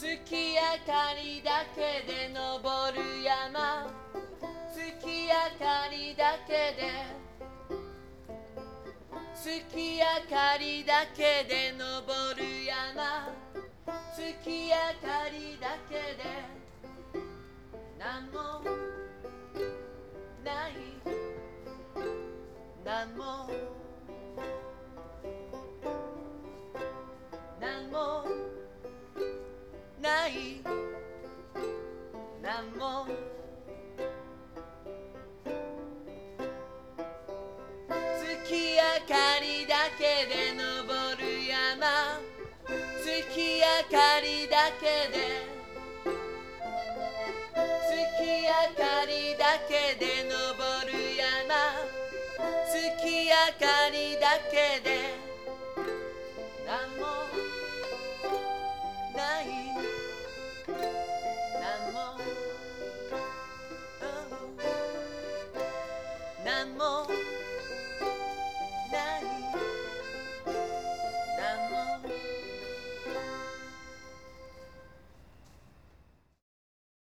月明かりだけで登る山。月明かりだけで。月明かりだけで登る山。月明かりだけで。何も。ない。何も。何何も。月明かりだけで登る山。月明かりだけで。月明かりだけで登る山。月明かりだけで。梦。